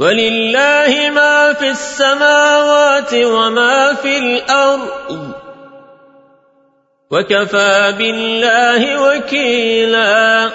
ولله ما في السماوات وما في الأرض وكفى بالله وكيلاً